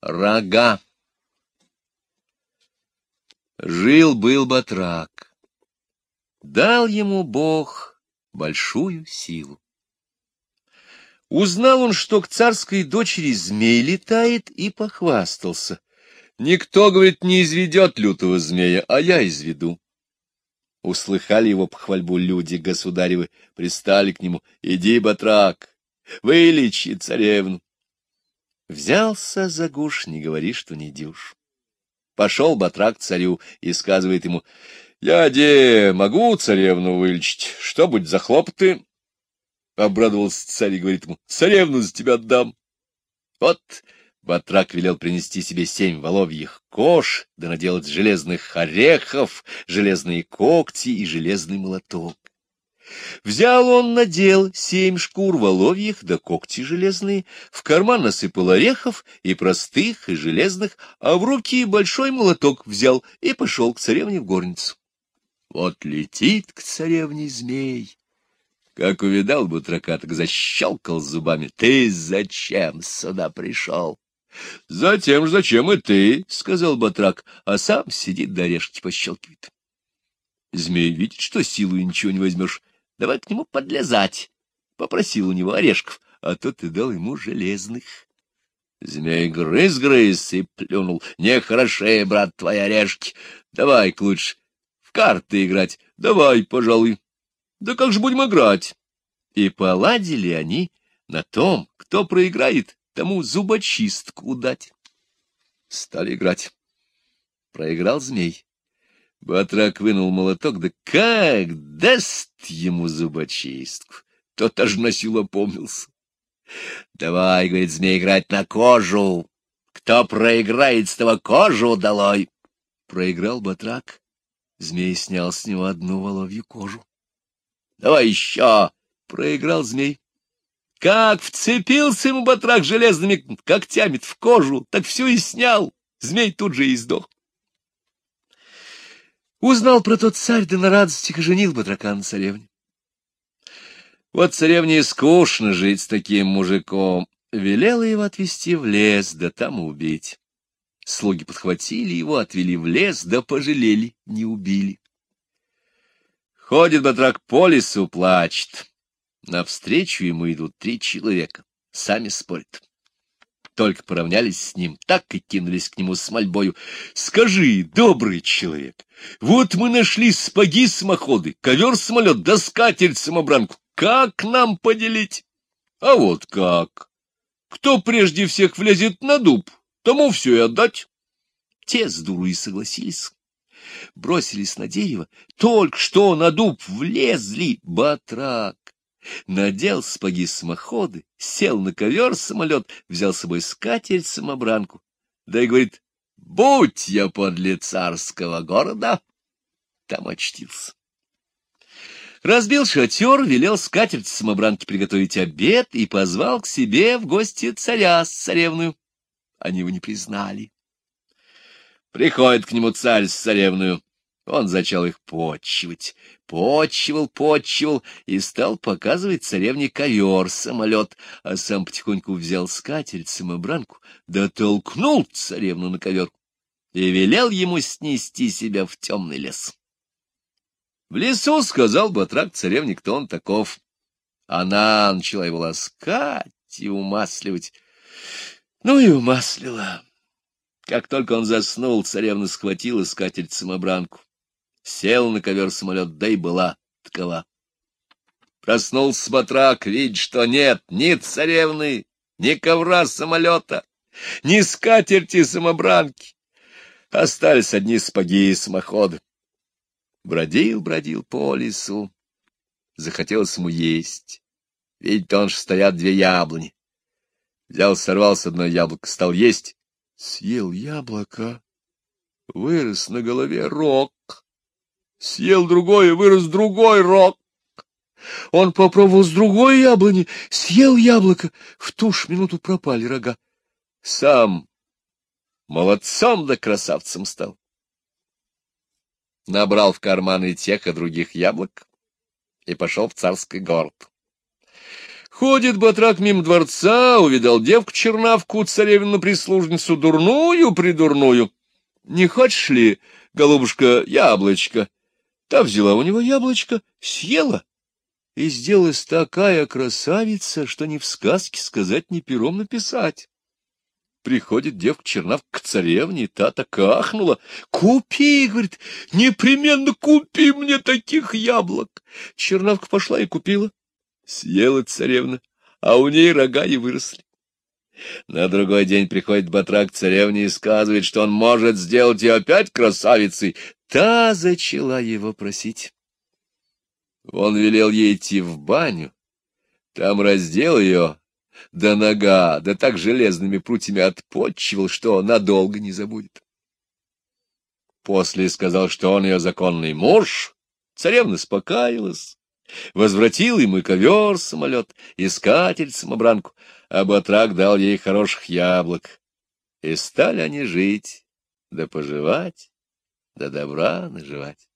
Рога. Жил-был батрак. Дал ему Бог большую силу. Узнал он, что к царской дочери змей летает, и похвастался. Никто, говорит, не изведет лютого змея, а я изведу. Услыхали его похвальбу люди государевы, пристали к нему. Иди, батрак, вылечи царевну. Взялся за гуш, не говори, что не дюш. Пошел батрак к царю и сказывает ему, «Я, де, могу царевну вылечить? Что будет за хлопоты?» Обрадовался царь и говорит ему, «Царевну за тебя отдам». Вот батрак велел принести себе семь воловьих кож, да наделать железных орехов, железные когти и железный молоток. Взял он, надел семь шкур воловьих да когти железные, в карман насыпал орехов и простых, и железных, а в руки большой молоток взял и пошел к царевне в горницу. Вот летит к царевне змей. Как увидал Бутракат, так защелкал зубами. Ты зачем сюда пришел? — Затем же зачем и ты, — сказал Батрак, а сам сидит до орешки пощелкивает. Змей видит, что силу ничего не возьмешь, давай к нему подлезать. Попросил у него орешков, а тот и дал ему железных. Змей грыз-грыз и плюнул. Нехорошие, брат, твои орешки. Давай-ка лучше в карты играть. Давай, пожалуй. Да как же будем играть? И поладили они на том, кто проиграет, тому зубочистку дать. Стали играть. Проиграл змей. Батрак вынул молоток, да как даст ему зубочистку! Тот аж на силу опомнился. — Давай, — говорит змей, — играть на кожу. Кто проиграет, с того кожу долой. Проиграл батрак. Змей снял с него одну воловью кожу. — Давай еще! — проиграл змей. Как вцепился ему батрак железными когтями в кожу, так все и снял. Змей тут же и сдох. Узнал про тот царь, да на радости женил батрака на царевне. Вот царевне скучно жить с таким мужиком. Велела его отвезти в лес, да там убить. Слуги подхватили его, отвели в лес, да пожалели, не убили. Ходит батрак по лесу, плачет. Навстречу ему идут три человека, сами спорят. Только поравнялись с ним, так и кинулись к нему с мольбою. «Скажи, добрый человек, вот мы нашли спаги-самоходы, ковер-самолет, да скатерть-самобранку. Как нам поделить?» «А вот как. Кто прежде всех влезет на дуб, тому все и отдать». Те с дуру и согласились. Бросились на дерево, только что на дуб влезли батрак надел спаги самоходы, сел на ковер самолет, взял с собой скатерть-самобранку, да и говорит, «Будь я подле царского города!» Там очтился. Разбил шатер, велел скатерть самобранки приготовить обед и позвал к себе в гости царя с царевную. Они его не признали. Приходит к нему царь с царевную. Он зачал их почивать, почивал, почивал и стал показывать царевне ковер-самолет, а сам потихоньку взял скатерть-самобранку, да толкнул царевну на ковер и велел ему снести себя в темный лес. В лесу сказал Батрак царевне, кто он таков. Она начала его ласкать и умасливать. Ну и умаслила. Как только он заснул, царевна схватила скатерть-самобранку сел на ковер самолет, да и была такова. Проснулся батрак, видит, что нет ни царевны, ни ковра самолета, ни скатерти самобранки. Остались одни спаги и самоходы. Бродил, бродил по лесу. Захотелось ему есть. Видит он, что стоят две яблони. Взял, сорвал с одной яблоко, стал есть. Съел яблоко. Вырос на голове рог. Съел другое, вырос другой рог. Он попробовал с другой яблони, съел яблоко, в ту ж минуту пропали рога. Сам молодцом да красавцем стал. Набрал в карманы тех и других яблок и пошел в царский город. Ходит батрак мимо дворца, увидал девку-чернавку, царевну-прислужницу, дурную-придурную. Не хочешь ли, голубушка, яблочко? Та взяла у него яблочко, съела, и сделалась такая красавица, что ни в сказке сказать, ни пером написать. Приходит девка Чернав к царевне, и та так ахнула. «Купи!» — говорит, «непременно купи мне таких яблок!» Чернавка пошла и купила. Съела царевна, а у ней рога и выросли. На другой день приходит батрак царевне и сказывает, что он может сделать ее опять красавицей. Та зачала его просить. Он велел ей идти в баню, там раздел ее до нога, да так железными прутьями отпотчивал, что надолго не забудет. После сказал, что он ее законный муж, царевна спокаялась, возвратил ему и ковер самолет, искатель самобранку, а батрак дал ей хороших яблок. И стали они жить, да поживать, да добра наживать.